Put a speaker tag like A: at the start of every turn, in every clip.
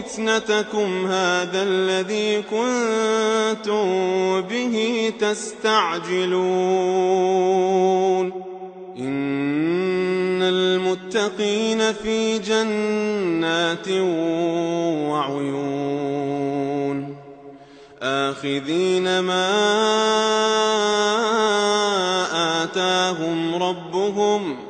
A: فِتْنَتَكُمْ هَٰذَا الَّذِي كُنتُم بِهِ تَسْتَعْجِلُونَ إِنَّ الْمُتَّقِينَ فِي جَنَّاتٍ وَعُيُونٍ آخِذِينَ مَا آتَاهُمْ رَبُّهُمْ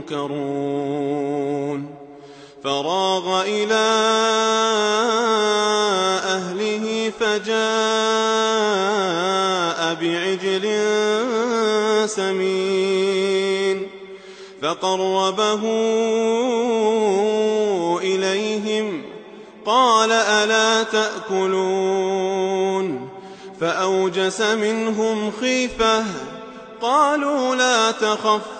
A: مُّنكَرُونَ فَرَاغَ إِلَىٰ أَهْلِهِ فَجَاءَ بِعِجْلٍ سَمِينٍ. فَقَرَّبَهُ إِلَيْهِمْ قَالَ أَلَا تَأْكُلُونَ. فَأَوْجَسَ مِنْهُمْ خِيفَةً ۖ قَالُوا لَا تَخَفْ.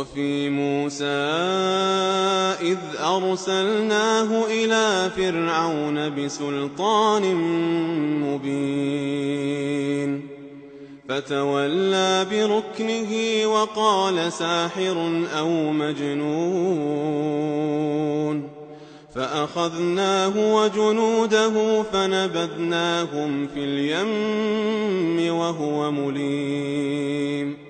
A: وَفِي مُوسَىٰ إِذْ أَرْسَلْنَاهُ إِلَىٰ فِرْعَوْنَ بِسُلْطَانٍ مُّبِينٍ. فتولى بركنه وقال ساحر أو مجنون. فأخذناه وجنوده فنبذناهم في اليم وهو مليم.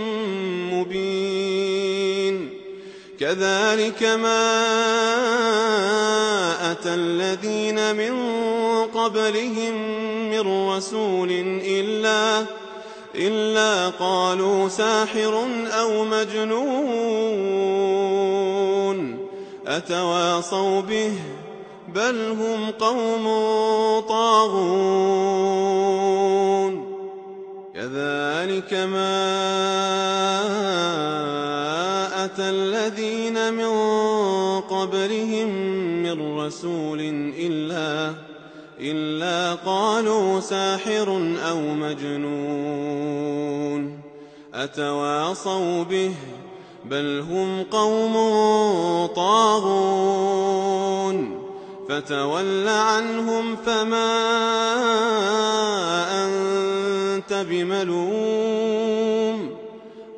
A: كذلك ما أتى الذين من قبلهم من رسول إلا إلا قالوا ساحر أو مجنون أتواصوا به بل هم قوم طاغون. كذلك ما أتى الذين من قبلهم من رسول إلا إلا قالوا ساحر أو مجنون أتواصوا به بل هم قوم طاغون فتول عنهم فما أنت بملوم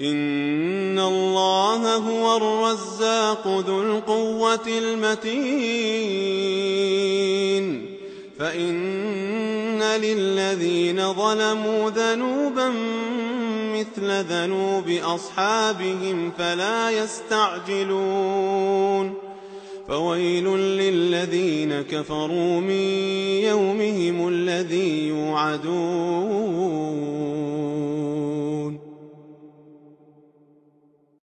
A: إن الله هو الرزاق ذو القوة المتين فإن للذين ظلموا ذنوبا مثل ذنوب أصحابهم فلا يستعجلون فويل للذين كفروا من يومهم الذي يوعدون